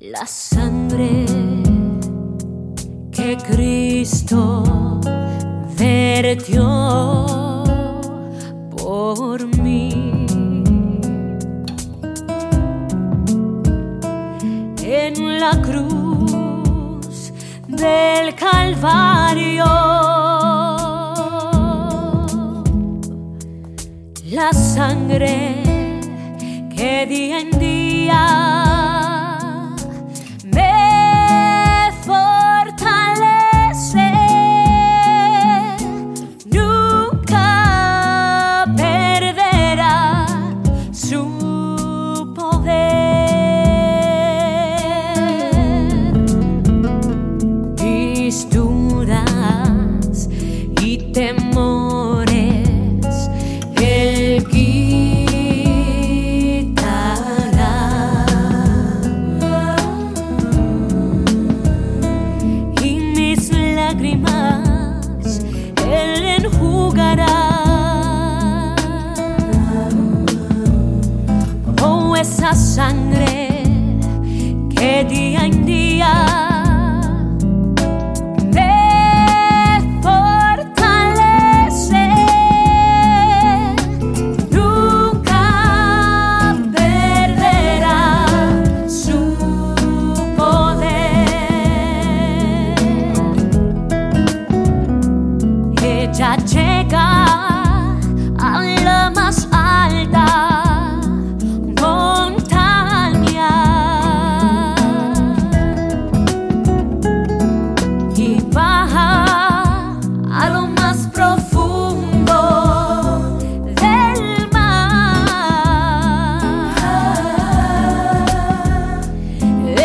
La sangre que Cristo vertió por mí. En la cruz del Calvario. La sangre que día en día temores, Él quitará. Y mis lágrimas Él enjugará. Oh, esa sangre que día en día Ella llega a la más alta montaña y baja a lo más profundo del mar.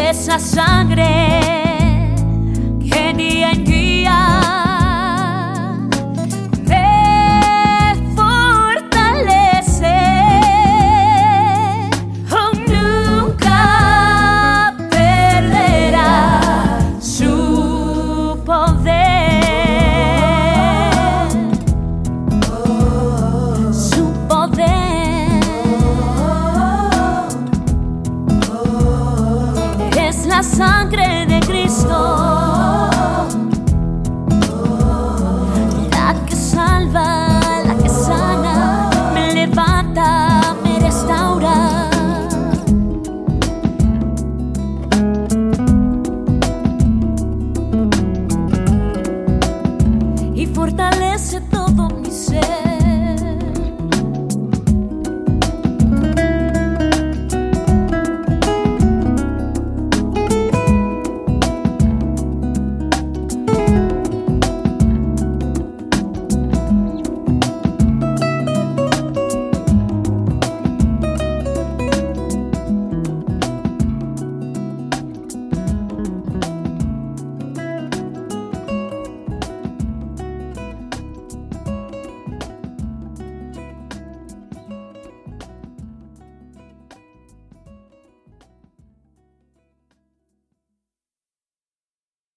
Esa sangre la sangre de Cristo. La que salva, la que sana, me levanta, me restaura. Y fortalece.